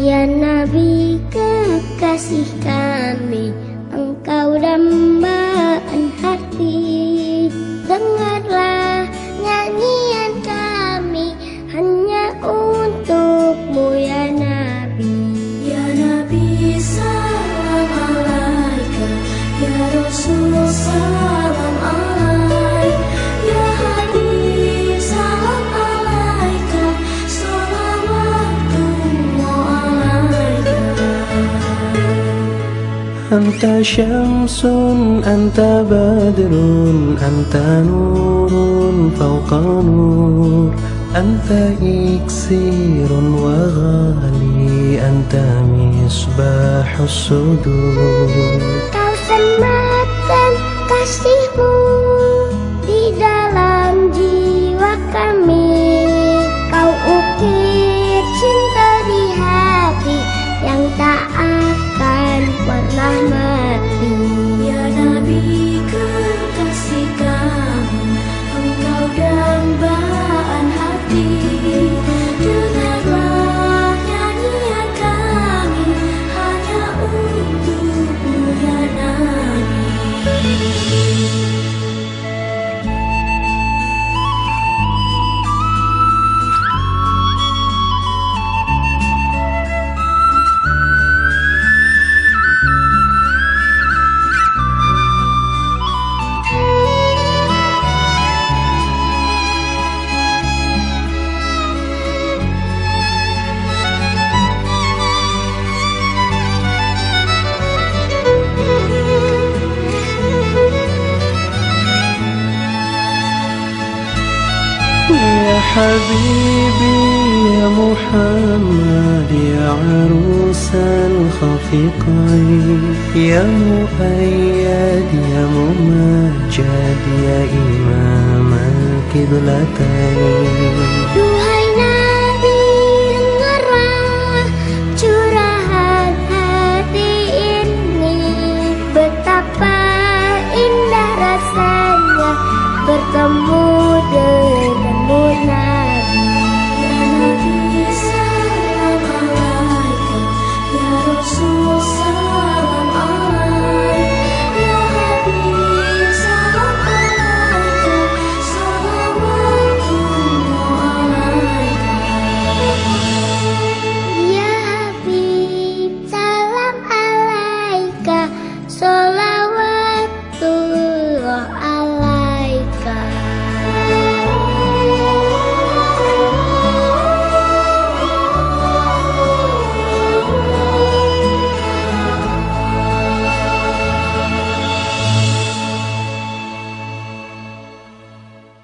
Ya Nabi kekasih kami Engkau dambaan hati. أنت شمس أنت بدر أنت نور فوق نور. أنت إكسير وغالي أنت مصباح الصدور. mama. حبيبي يا محمد يا عروس الخفقين يا مؤيد يا ممجد يا إمام الكبلتين